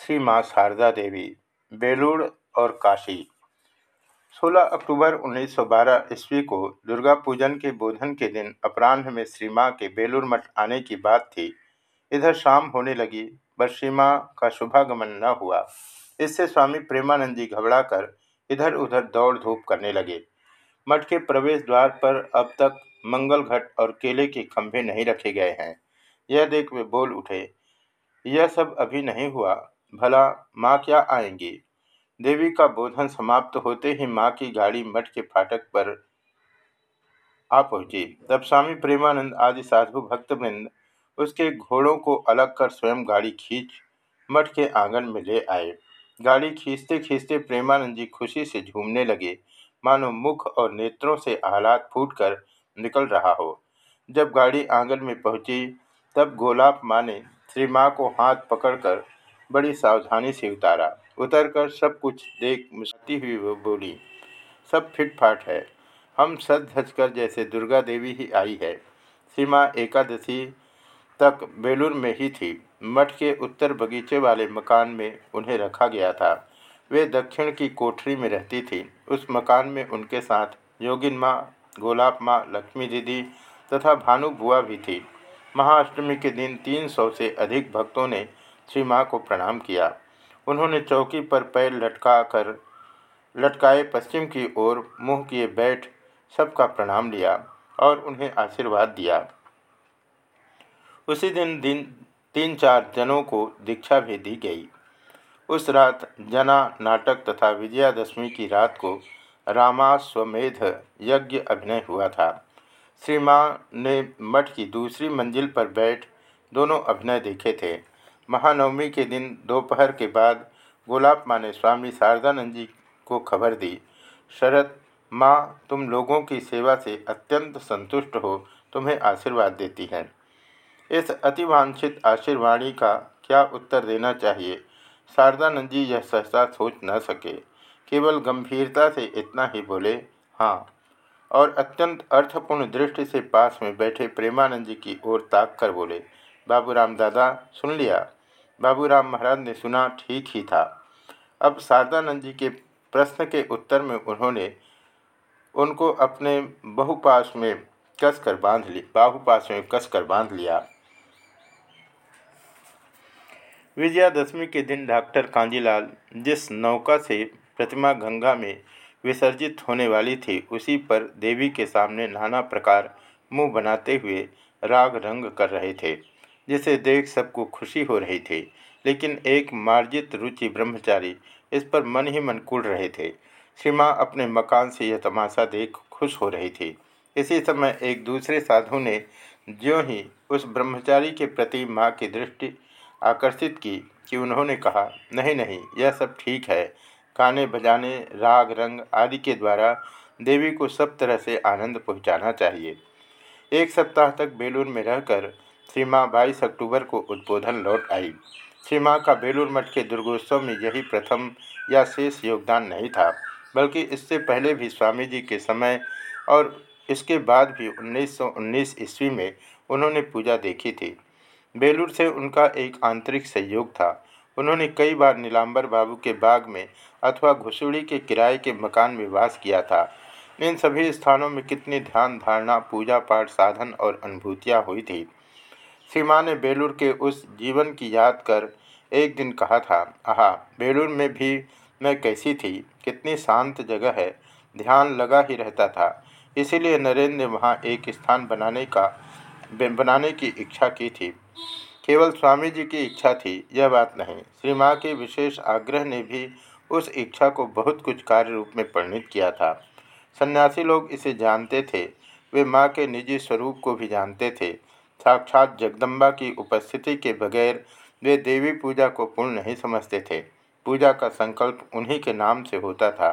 श्री माँ शारदा देवी बेलूड़ और काशी। 16 अक्टूबर 1912 ईस्वी को दुर्गा पूजन के बोधन के दिन अपराह्न में श्री माँ के बेलूर मठ आने की बात थी। इधर शाम होने लगी, पर श्री माँ का शुभागमन न हुआ। इससे स्वामी प्रेमानंद जी घबरा इधर उधर दौड़ धूप करने लगे। मठ के प्रवेश द्वार पर अब तक मंगल घट और केले के खंभे नहीं रखे गए हैं। यह देख वे बोल उठे, यह सब अभी नहीं हुआ। भला माँ क्या आएँगी? देवी का बोधन समाप्त होते ही माँ की गाड़ी मठ के फाटक पर आ पहुँची। तब स्वामी प्रेमानंद आदि साधु भक्तवृंद उसके घोड़ों को अलग कर स्वयं गाड़ी खींच मठ के आँगन में ले आए। गाड़ी खींचते खींचते प्रेमानंद जी खुशी से झूमने लगे। मानो मुख और नेत्रों से आह्लाद फूट कर निकल रहा हो। जब गाड़ी आँगन में पहुँची, तब गोलाप माँ ने श्री माँ को हाथ पकड़कर बड़ी सावधानी से उतारा। उतरकर सब कुछ देख मुस्ती हुई वो बोली, सब फिट फाट है। हम सज धज कर जैसे दुर्गा देवी ही आई है। सीमा एकादशी तक बेलूर में ही थी। मठ के उत्तर बगीचे वाले मकान में उन्हें रखा गया था। वे दक्षिण की कोठरी में रहती थी। उस मकान में उनके साथ योगिन माँ, गोलाब माँ, लक्ष्मी दीदी तथा भानु बुआ भी थी। महाअष्टमी के दिन तीन सौ से अधिक भक्तों ने श्री माँ को प्रणाम किया। उन्होंने चौकी पर पैर लटका कर लटकाए पश्चिम की ओर मुँह किए बैठ सबका प्रणाम लिया और उन्हें आशीर्वाद दिया। उसी दिन दिन, तीन चार जनों को दीक्षा भी दी गई। उस रात जना नाटक तथा विजयादशमी की रात को रामाश्वमेध यज्ञ अभिनय हुआ था। श्री माँ ने मठ की दूसरी मंजिल पर बैठ दोनों अभिनय देखे थे। महानवमी के दिन दोपहर के बाद गोलाब माँ ने स्वामी शारदानंद जी को खबर दी, शरद, माँ, तुम लोगों की सेवा से अत्यंत संतुष्ट हो, तुम्हें आशीर्वाद देती हैं। इस अतिवांछित आशीर्वाणी का क्या उत्तर देना चाहिए? शारदानंद जी यह सहसा सोच न सके। केवल गंभीरता से इतना ही बोले हाँ। और अत्यंत अर्थपूर्ण दृष्टि से पास में बैठे प्रेमानंद जी की ओर ताक कर बोले, बाबूराम दादा, सुन लिया। बाबूराम महाराज ने सुना, ठीक ही था। अब शारदानंद जी के प्रश्न के उत्तर में उन्होंने उनको अपने बहुपास में कस कर बाँध ली बाहुपास में कस कर बाँध लिया। विजयादशमी के दिन डॉक्टर कांजीलाल जिस नौका से प्रतिमा गंगा में विसर्जित होने वाली थी, उसी पर देवी के सामने नाना प्रकार मुँह बनाते हुए राग रंग कर रहे थे। जिसे देख सबको खुशी हो रही थी, लेकिन एक मार्जित रुचि ब्रह्मचारी इस पर मन ही मन कुड़ रहे थे। श्रीमा अपने मकान से यह तमाशा देख खुश हो रही थी। इसी समय एक दूसरे साधु ने ज्यों ही उस ब्रह्मचारी के प्रति माँ की दृष्टि आकर्षित की कि उन्होंने कहा, नहीं नहीं, यह सब ठीक है। गाने बजाने, राग, रंग आदि के द्वारा देवी को सब तरह से आनंद पहुँचाना चाहिए। एक सप्ताह तक बेलूर में रहकर श्री माँ बाईस अक्टूबर को उद्बोधन लौट आई। श्री माँ का बेलूर मठ के दुर्गोत्सव में यही प्रथम या शेष योगदान नहीं था, बल्कि इससे पहले भी स्वामी जी के समय और इसके बाद भी 1919 ईस्वी में उन्होंने पूजा देखी थी। बेलूर से उनका एक आंतरिक सहयोग था। उन्होंने कई बार नीलांबर बाबू के बाग में अथवा घुसुड़ी के किराए के मकान में वास किया था। इन सभी स्थानों में कितनी ध्यान धारणा, पूजा पाठ, साधन और अनुभूतियाँ हुई थी। सीमा ने बेलूर के उस जीवन की याद कर एक दिन कहा था, आहा, बेलूर में भी मैं कैसी थी? कितनी शांत जगह है। ध्यान लगा ही रहता था। इसीलिए नरेंद्र ने वहाँ एक स्थान बनाने का बनाने की इच्छा की थी। केवल स्वामी जी की इच्छा थी, यह बात नहीं। श्री माँ के विशेष आग्रह ने भी उस इच्छा को बहुत कुछ कार्य रूप में परिणित किया था। सन्यासी लोग इसे जानते थे। वे माँ के निजी स्वरूप को भी जानते थे। साक्षात जगदम्बा की उपस्थिति के बगैर वे देवी पूजा को पूर्ण नहीं समझते थे। पूजा का संकल्प उन्हीं के नाम से होता था।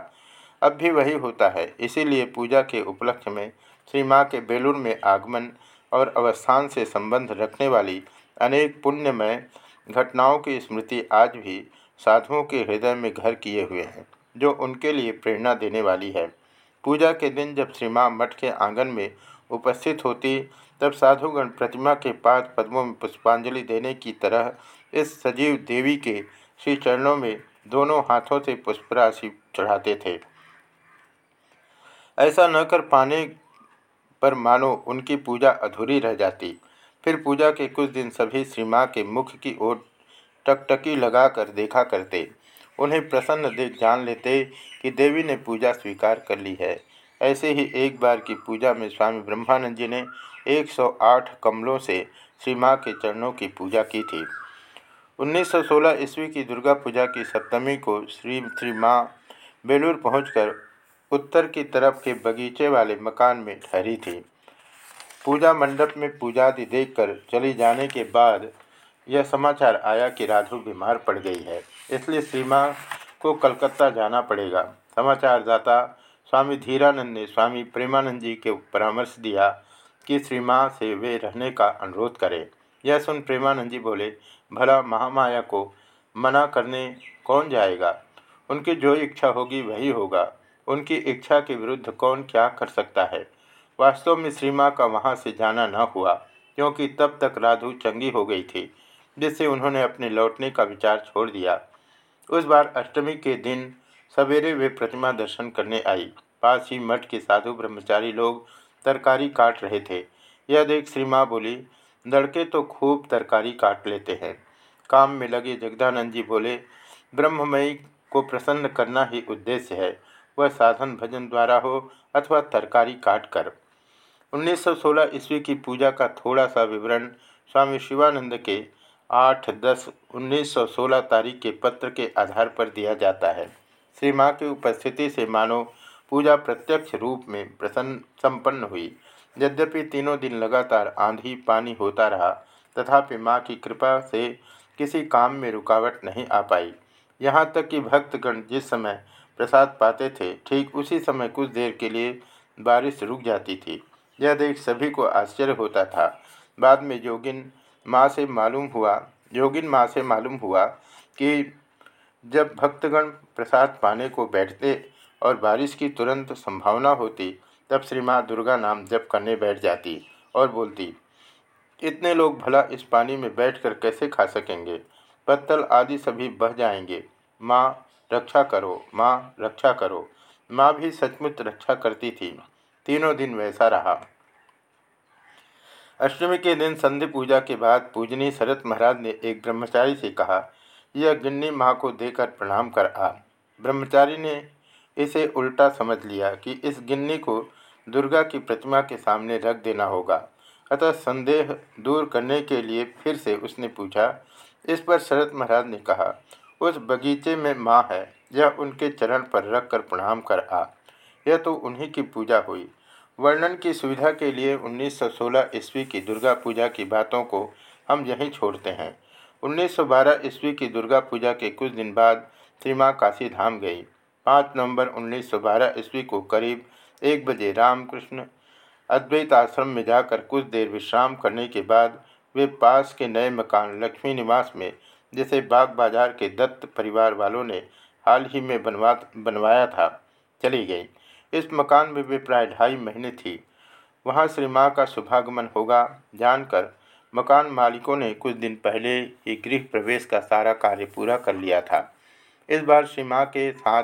अब भी वही होता है। इसीलिए पूजा के उपलक्ष्य में श्री माँ के बेलूर में आगमन और अवस्थान से संबंध रखने वाली अनेक पुण्यमय घटनाओं की स्मृति आज भी साधुओं के हृदय में घर किए हुए हैं, जो उनके लिए प्रेरणा देने वाली है। पूजा के दिन जब श्री माँ मठ के आँगन में उपस्थित होती तब साधुगण प्रतिमा के पाद पद्मों में पुष्पांजलि देने की तरह इस सजीव देवी के श्री चरणों में दोनों हाथों से पुष्पराशि चढ़ाते थे। ऐसा न कर पाने पर मानो उनकी पूजा अधूरी रह जाती। फिर पूजा के कुछ दिन सभी श्री माँ के मुख की ओर टकटकी लगाकर देखा करते। उन्हें प्रसन्न देख जान लेते कि देवी ने पूजा स्वीकार कर ली है। ऐसे ही एक बार की पूजा में स्वामी ब्रह्मानंद जी ने 108 कमलों से श्री माँ के चरणों की पूजा की थी। 1916 ईस्वी की दुर्गा पूजा की सप्तमी को श्री श्री माँ बेलूर पहुँच उत्तर की तरफ़ के बगीचे वाले मकान में ठहरी थी। पूजा मंडप में पूजादि देखकर चली जाने के बाद यह समाचार आया कि राधु बीमार पड़ गई है, इसलिए सीमा को कलकत्ता जाना पड़ेगा। समाचारदाता स्वामी धीरानंद ने स्वामी प्रेमानंद जी के परामर्श दिया कि श्री माँ से वे रहने का अनुरोध करें। यह सुन प्रेमानंद जी बोले, भला महामाया को मना करने कौन जाएगा? उनकी जो इच्छा होगी वही होगा। उनकी इच्छा के विरुद्ध कौन क्या कर सकता है? वास्तव में श्री माँ का वहाँ से जाना न हुआ, क्योंकि तब तक राधु चंगी हो गई थी, जिससे उन्होंने अपने लौटने का विचार छोड़ दिया। उस बार अष्टमी के दिन सवेरे वे प्रतिमा दर्शन करने आई। पास ही मठ के साधु ब्रह्मचारी लोग तरकारी काट रहे थे। यह देख श्री माँ बोली, लड़के तो खूब तरकारी काट लेते हैं। काम में लगे जगदानंद जी बोले, ब्रह्ममयी को प्रसन्न करना ही उद्देश्य है। वह साधन भजन द्वारा हो अथवा तरकारी काट कर। 1916 ईस्वी की पूजा का थोड़ा सा विवरण स्वामी शिवानंद के आठ दस उन्नीस सौ सोलह तारीख के पत्र के आधार पर दिया जाता है। श्री माँ की उपस्थिति से मानो पूजा प्रत्यक्ष रूप में प्रसन्न, संपन्न हुई। यद्यपि तीनों दिन लगातार आंधी पानी होता रहा, तथापि माँ की कृपा से किसी काम में रुकावट नहीं आ पाई। यहाँ तक कि भक्तगण जिस समय प्रसाद पाते थे, ठीक उसी समय कुछ देर के लिए बारिश रुक जाती थी। यह देख सभी को आश्चर्य होता था। बाद में योगिन माँ से मालूम हुआ, योगिन माँ से मालूम हुआ कि जब भक्तगण प्रसाद पाने को बैठते और बारिश की तुरंत संभावना होती, तब श्री माँ दुर्गा नाम जप करने बैठ जाती और बोलती, इतने लोग भला इस पानी में बैठकर कैसे खा सकेंगे? पत्तल आदि सभी बह जाएँगे। माँ, रक्षा करो, माँ, रक्षा करो। माँ भी सचमुच रक्षा करती थी। तीनों दिन वैसा रहा। अष्टमी के दिन संधि पूजा के बाद पूजनी शरत महाराज ने एक ब्रह्मचारी से कहा, यह गिन्नी माँ को देकर प्रणाम कर आ। ब्रह्मचारी ने इसे उल्टा समझ लिया कि इस गिन्नी को दुर्गा की प्रतिमा के सामने रख देना होगा। अतः संदेह दूर करने के लिए फिर से उसने पूछा, इस पर शरत महाराज ने कहा, उस बगीचे में माँ है, यह उनके चरण पर रख कर प्रणाम कर आ। यह तो उन्हीं की पूजा हुई। वर्णन की सुविधा के लिए 1916 ईस्वी की दुर्गा पूजा की बातों को हम यहीं छोड़ते हैं। 1912 ईस्वी की दुर्गा पूजा के कुछ दिन बाद श्री माँ काशी धाम गई। 5 नवंबर 1912 ईस्वी को करीब एक बजे रामकृष्ण अद्वैत आश्रम में जाकर कुछ देर विश्राम करने के बाद वे पास के नए मकान लक्ष्मी निवास में, जिसे बाग बाज़ार के दत्त परिवार वालों ने हाल ही में बनवा, बनवाया था, चली गई। इस मकान में वे प्राय ढाई महीने थी। वहाँ श्री माँ का शुभागमन होगा जानकर मकान मालिकों ने कुछ दिन पहले ही गृह प्रवेश का सारा कार्य पूरा कर लिया था। इस बार श्री माँ के साथ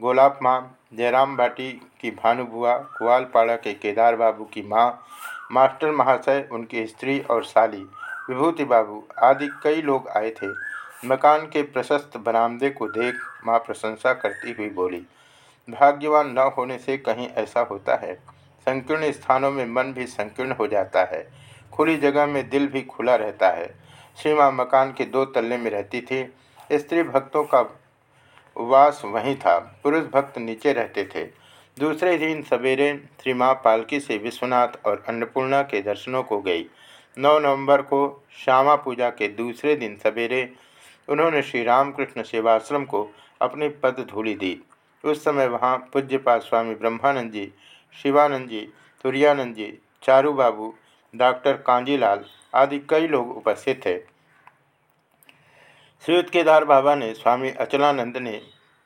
गोलाब माँ, जयराम बाटी की भानुभुआ कुआलपाड़ा के केदार बाबू की माँ, मास्टर महाशय, उनकी स्त्री और साली, विभूति बाबू आदि कई लोग आए थे। मकान के प्रशस्त बरामदे को देख माँ प्रशंसा करती हुई बोली, भाग्यवान न होने से कहीं ऐसा होता है। संकीर्ण स्थानों में मन भी संकीर्ण हो जाता है। खुली जगह में दिल भी खुला रहता है। श्री माँ मकान के दो तल्ले में रहती थी। स्त्री भक्तों का वास वहीं था। पुरुष भक्त नीचे रहते थे। दूसरे दिन सवेरे श्री माँ पालकी से विश्वनाथ और अन्नपूर्णा के दर्शनों को गई। 9 नवंबर को श्यामा पूजा के दूसरे दिन सवेरे उन्होंने श्री रामकृष्ण सेवाश्रम को अपनी पद धूली दी। उस समय वहाँ पूज्यपाद स्वामी ब्रह्मानंद जी, शिवानंद जी तुरानंद जी चारू बाबू डॉक्टर कांजीलाल आदि कई लोग उपस्थित थे। श्री केदार बाबा ने स्वामी अचलानंद ने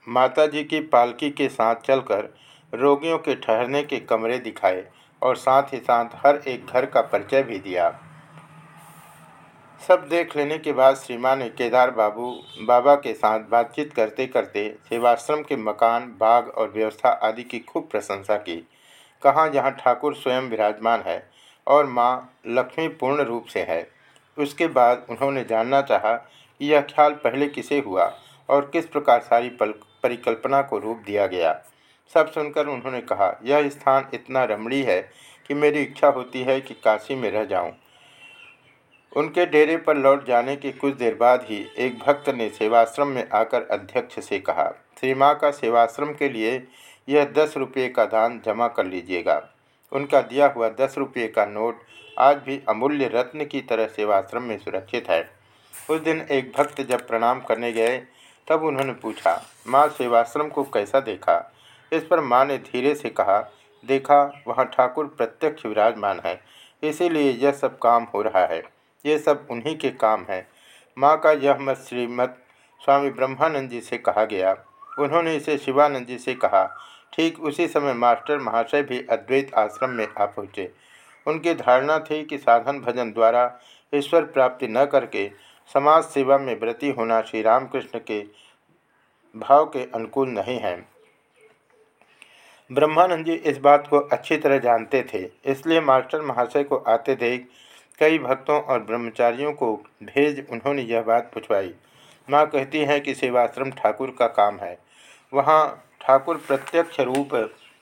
माता जी की पालकी के साथ चलकर रोगियों के ठहरने के कमरे दिखाए और साथ ही साथ हर एक घर का परिचय भी दिया। सब देख लेने के बाद श्रीमान ने केदार बाबू, बाबा के साथ बातचीत करते करते सेवाश्रम के मकान, बाग और व्यवस्था आदि की खूब प्रशंसा की। कहाँ, जहाँ ठाकुर स्वयं विराजमान है और माँ लक्ष्मी पूर्ण रूप से है। उसके बाद उन्होंने जानना चाहा यह ख्याल पहले किसे हुआ और किस प्रकार सारी परिकल्पना को रूप दिया गया। सब सुनकर उन्होंने कहा, यह स्थान इतना रमणीय है कि मेरी इच्छा होती है कि काशी में रह जाऊँ। उनके डेरे पर लौट जाने के कुछ देर बाद ही एक भक्त ने सेवाश्रम में आकर अध्यक्ष से कहा, श्री माँ का सेवाश्रम के लिए यह दस रुपये का दान जमा कर लीजिएगा। उनका दिया हुआ दस रुपये का नोट आज भी अमूल्य रत्न की तरह सेवाश्रम में सुरक्षित है। उस दिन एक भक्त जब प्रणाम करने गए, तब उन्होंने पूछा, माँ, सेवाश्रम को कैसा देखा? इस पर माँ ने धीरे से कहा, देखा, वहाँ ठाकुर प्रत्यक्ष विराजमान है, इसीलिए यह सब काम हो रहा है, ये सब उन्हीं के काम है। माँ का यह मत श्रीमत स्वामी ब्रह्मानंद जी से कहा गया। उन्होंने इसे शिवानंद जी से कहा, ठीक उसी समय मास्टर महाशय भी अद्वैत आश्रम में आ पहुँचे। उनकी धारणा थी कि साधन भजन द्वारा ईश्वर प्राप्ति न करके समाज सेवा में व्रति होना श्री रामकृष्ण के भाव के अनुकूल नहीं है। ब्रह्मानंद जी इस बात को अच्छी तरह जानते थे, इसलिए मास्टर महाशय को आते देख कई भक्तों और ब्रह्मचारियों को भेज उन्होंने यह बात पूछवाई। माँ कहती हैं कि सेवाश्रम ठाकुर का काम है। वहाँ ठाकुर प्रत्यक्ष रूप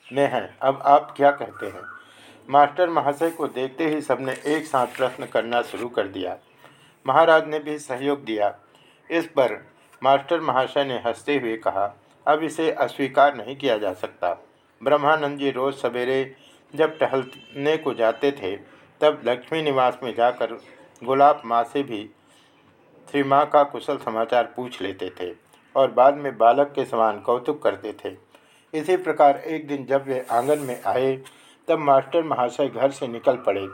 में हैं। अब आप क्या कहते हैं? मास्टर महाशय को देखते ही सबने एक साथ प्रश्न करना शुरू कर दिया। महाराज ने भी सहयोग दिया। इस पर मास्टर महाशय ने हँसते हुए कहा, अब इसे अस्वीकार नहीं किया जा सकता। ब्रह्मानंद जी रोज़ सवेरे जब टहलने को जाते थे, तब लक्ष्मी निवास में जाकर गुलाब माँ से भी श्री माँ का कुशल समाचार पूछ लेते थे और बाद में बालक के समान कौतुक करते थे। इसी प्रकार एक दिन जब वे आँगन में आए, तब मास्टर महाशय घर से निकल पड़े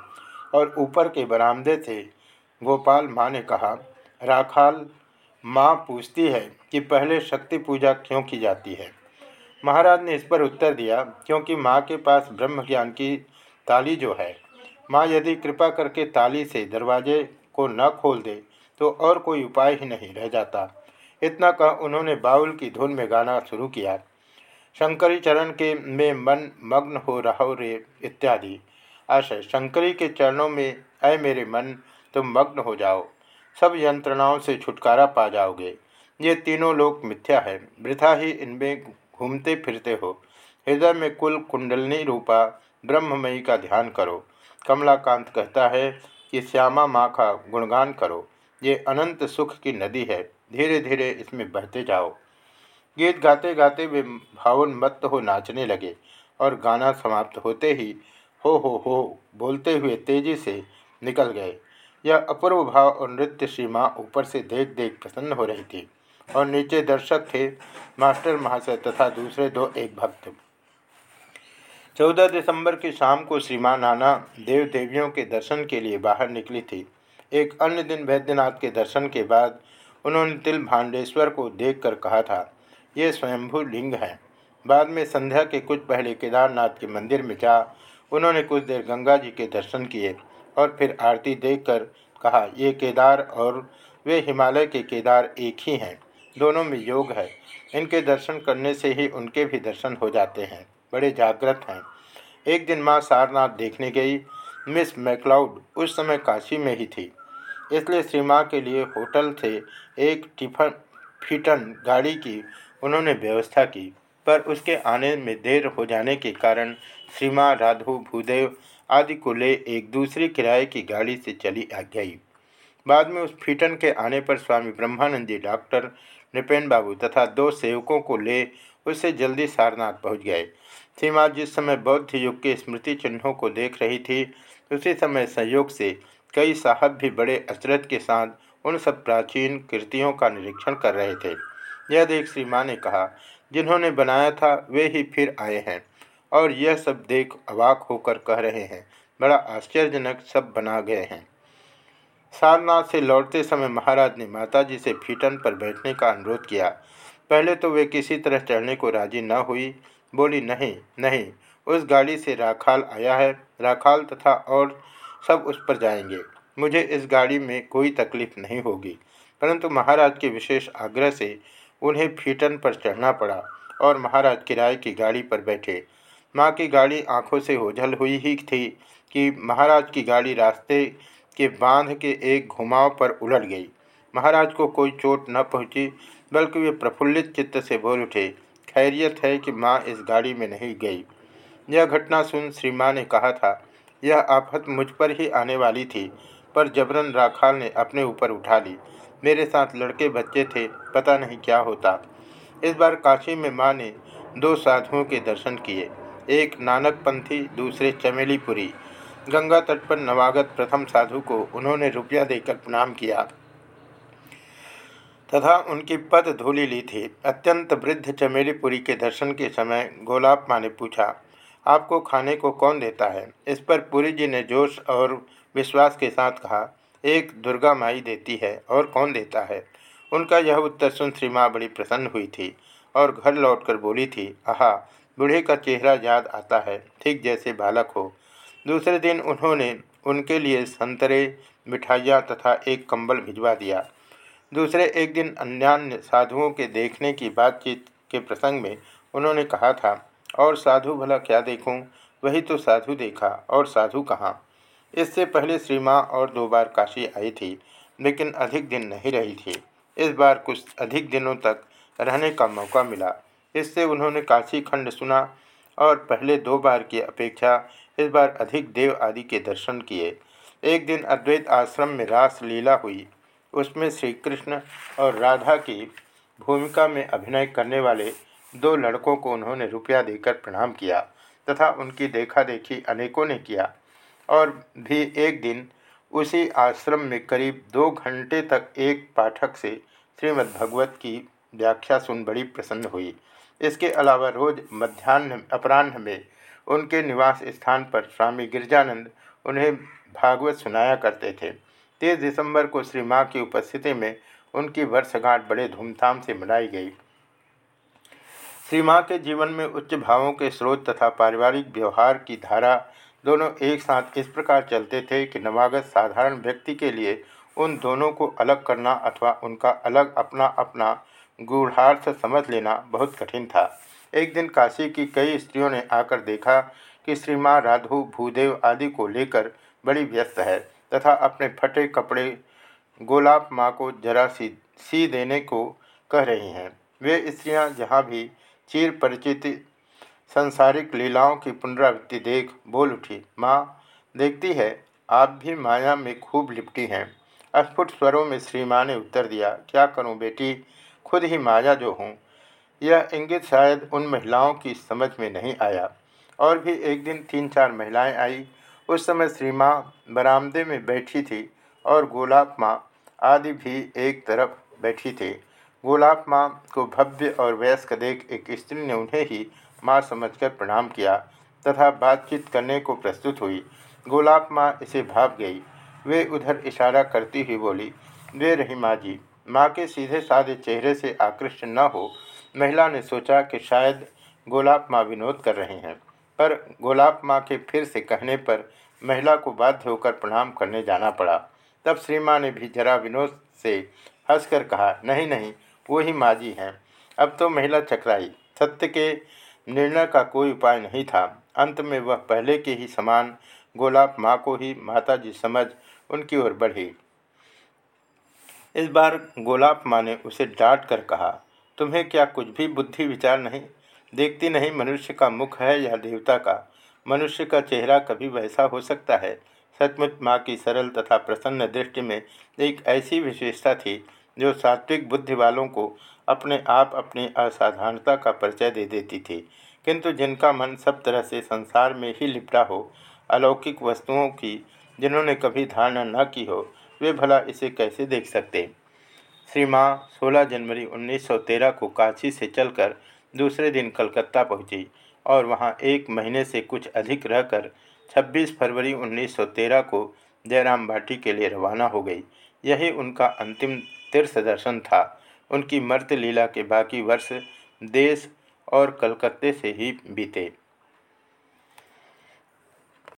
और ऊपर के बरामदे से गोपाल माँ ने कहा, राखाल, माँ पूछती है कि पहले शक्ति पूजा क्यों की जाती है? महाराज ने इस पर उत्तर दिया, क्योंकि माँ के पास ब्रह्म ज्ञान की ताली जो है, माँ यदि कृपा करके ताली से दरवाजे को न खोल दे तो और कोई उपाय ही नहीं रह जाता। इतना कह उन्होंने बाउल की धुन में गाना शुरू किया। शंकरी चरण के में मन मग्न हो रहो रे इत्यादि। आशय, शंकरी के चरणों में अय मेरे मन तुम मग्न हो जाओ। सब यंत्रणाओं से छुटकारा पा जाओगे। ये तीनों लोग मिथ्या है। वृथा ही इनमें घूमते फिरते हो। हृदय में कुल कुंडलनी रूपा ब्रह्ममयी का ध्यान करो। कमलाकांत कहता है कि श्यामा माँ का गुणगान करो। ये अनंत सुख की नदी है। धीरे धीरे इसमें बहते जाओ। गीत गाते गाते वे भावोन्मत्त हो नाचने लगे और गाना समाप्त होते ही हो हो हो बोलते हुए तेज़ी से निकल गए। यह अपूर्व भाव और नृत्य श्री माँ ऊपर से देख देख प्रसन्न हो रही थी और नीचे दर्शक थे मास्टर महाशय तथा दूसरे दो एक भक्त। चौदह दिसंबर की शाम को श्रीमा नाना देव देवियों के दर्शन के लिए बाहर निकली थी। एक अन्य दिन वैद्यनाथ के दर्शन के बाद उन्होंने तिल भांडेश्वर को देखकर कहा था, ये स्वयंभू लिंग है। बाद में संध्या के कुछ पहले केदारनाथ के मंदिर में जा उन्होंने कुछ देर गंगा जी के दर्शन किए। और फिर आरती देखकर कहा, ये केदार और वे हिमालय के केदार एक ही हैं। दोनों में योग है। इनके दर्शन करने से ही उनके भी दर्शन हो जाते हैं। बड़े जागृत हैं। एक दिन माँ सारनाथ देखने गई। मिस मैकलाउड उस समय काशी में ही थी। इसलिए श्री माँ के लिए होटल से एक टिफन, फीटन गाड़ी की उन्होंने व्यवस्था की। पर उसके आने में देर हो जाने के कारण श्री माँ राधु, भूदेव आदि को ले एक दूसरी किराए की गाड़ी से चली आ गई। बाद में उस फीटन के आने पर स्वामी ब्रह्मानंदी डॉक्टर नृपेन बाबू तथा दो सेवकों को ले उससे जल्दी सारनाथ पहुँच गए। सीमा जिस समय बौद्ध युग के स्मृति चिन्हों को देख रही थी, उसी समय संयोग से कई साहब भी बड़े अचरत के साथ उन सब प्राचीन कृतियों का निरीक्षण कर रहे थे। यह देख श्री ने कहा, जिन्होंने बनाया था, वे ही फिर आए हैं। और यह सब देख अवाक होकर कह रहे हैं, बड़ा आश्चर्यजनक सब बना गए हैं। सारनाथ से लौटते समय महाराज ने माताजी से फीटन पर बैठने का अनुरोध किया। पहले तो वे किसी तरह चढ़ने को राज़ी न हुई। बोली, नहीं नहीं, उस गाड़ी से राखाल आया है। राखाल तथा और सब उस पर जाएँगे। मुझे इस गाड़ी में कोई तकलीफ़ नहीं होगी। परंतु महाराज के विशेष आग्रह से उन्हें फीटन पर चढ़ना पड़ा और महाराज किराए की गाड़ी पर बैठे। माँ की गाड़ी आँखों से ओझल हुई ही थी कि महाराज की गाड़ी रास्ते के बाँध के एक घुमाव पर उलट गई। महाराज को कोई चोट न पहुँची, बल्कि वे प्रफुल्लित चित्त से बोल उठे, खैरियत है कि माँ इस गाड़ी में नहीं गई। यह घटना सुन श्री माँ ने कहा था, यह आफत मुझ पर ही आने वाली थी, पर जबरन राखाल ने अपने ऊपर उठा ली। मेरे साथ लड़के बच्चे थे, पता नहीं क्या होता। इस बार काशी में माँ ने दो साधुओं के दर्शन किए। एक नानक पंथी दूसरे चमेलीपुरी। गंगा तट पर नवागत प्रथम साधु को उन्होंने रुपया देकर प्रणाम किया। तथा उनकी पद धूली ली थी। अत्यंत वृद्ध चमेलीपुरी के दर्शन के समय गोलाब माँ ने पूछा, आपको खाने को कौन देता है? इस पर पुरी जी ने जोश और विश्वास के साथ कहा, एक दुर्गा माई देती है, और कौन देता है? उनका यह उत्तर सुन श्री माँ बड़ी प्रसन्न हुई थी और घर लौटकर बोली थी, आहा बूढ़े का चेहरा याद आता है, ठीक जैसे बालक हो। दूसरे दिन उन्होंने उनके लिए संतरे, मिठाइयाँ तथा एक कंबल भिजवा दिया। दूसरे एक दिन अन्यान्य साधुओं के देखने की बातचीत के प्रसंग में उन्होंने कहा था, और साधु भला क्या देखूँ? वही तो साधु देखा, और साधु कहाँ? इससे पहले श्री माँ और दो बार काशी आई थी, लेकिन अधिक दिन नहीं रही थी। इस बार कुछ अधिक दिनों तक रहने का मौका मिला। इससे उन्होंने काशी खंड सुना और पहले दो बार की अपेक्षा इस बार अधिक देव आदि के दर्शन किए। एक दिन अद्वैत आश्रम में रास लीला हुई। उसमें श्री कृष्ण और राधा की भूमिका में अभिनय करने वाले दो लड़कों को उन्होंने रुपया देकर प्रणाम किया तथा उनकी देखा देखी अनेकों ने किया। और भी एक दिन उसी आश्रम में करीब दो घंटे तक एक पाठक से श्रीमद्भगवत की व्याख्या सुन बड़ी प्रसन्न हुई। इसके अलावा रोज मध्यान्ह, अपराह्न में उनके निवास स्थान पर स्वामी गिरजानंद उन्हें भागवत सुनाया करते थे। तेईस दिसंबर को श्री माँ की उपस्थिति में उनकी वर्षगांठ बड़े धूमधाम से मनाई गई। श्री माँ के जीवन में उच्च भावों के स्रोत तथा पारिवारिक व्यवहार की धारा दोनों एक साथ इस प्रकार चलते थे कि नवागत साधारण व्यक्ति के लिए उन दोनों को अलग करना अथवा उनका अलग अपना अपना गूढ़ार्थ समझ लेना बहुत कठिन था। एक दिन काशी की कई स्त्रियों ने आकर देखा कि श्री माँ राधु, भूदेव आदि को लेकर बड़ी व्यस्त है तथा अपने फटे कपड़े गोलाब माँ को जरा सी सी देने को कह रही हैं। वे स्त्रियाँ जहाँ भी चीर परिचित संसारिक लीलाओं की पुनरावृत्ति देख बोल उठी। माँ देखती है, आप भी माया में खूब लिपटी हैं। अस्फुट स्वरों में श्री माँ ने उत्तर दिया, क्या करूँ बेटी? खुद ही माया जो हूँ, यह इंगित शायद उन महिलाओं की समझ में नहीं आया। और भी एक दिन तीन चार महिलाएँ आई। उस समय श्री माँ बरामदे में बैठी थी और गोलाब माँ आदि भी एक तरफ़ बैठी थी। गोलाब माँ को भव्य और वयस्क देख एक स्त्री ने उन्हें ही माँ समझकर प्रणाम किया तथा बातचीत करने को प्रस्तुत हुई। गोलाब माँ इसे भाप गई। वे उधर इशारा करती हुई बोली, वे रही माँ जी माँ के सीधे साधे चेहरे से आकृष्ट न हो, महिला ने सोचा कि शायद गोलाब माँ विनोद कर रहे हैं। पर गोलाब माँ के फिर से कहने पर महिला को बाध्य होकर प्रणाम करने जाना पड़ा। तब श्री माँ ने भी जरा विनोद से हंसकर कहा, नहीं नहीं, वो ही माँ जी हैं। अब तो महिला चकराई। सत्य के निर्णय का कोई उपाय नहीं था। अंत में वह पहले के ही समान गोलाब माँ को ही माता जी समझ उनकी ओर बढ़ी। इस बार गोलाब माँ ने उसे डांट कर कहा, तुम्हें क्या कुछ भी बुद्धि विचार नहीं? देखती नहीं मनुष्य का मुख है या देवता का? मनुष्य का चेहरा कभी वैसा हो सकता है? सचमुच माँ की सरल तथा प्रसन्न दृष्टि में एक ऐसी विशेषता थी, जो सात्विक बुद्धि वालों को अपने आप अपनी असाधारणता का परिचय दे देती थी। किंतु जिनका मन सब तरह से संसार में ही लिपटा हो, अलौकिक वस्तुओं की जिन्होंने कभी धारणा न की हो वे भला इसे कैसे देख सकते? श्री माँ सोलह जनवरी 1913 को काशी से चलकर दूसरे दिन कलकत्ता पहुँची और वहाँ एक महीने से कुछ अधिक रहकर 26 फरवरी 1913 को जयराम भाटी के लिए रवाना हो गई। यही उनका अंतिम तीर्थ दर्शन था। उनकी मर्त लीला के बाकी वर्ष देश और कलकत्ते से ही बीते।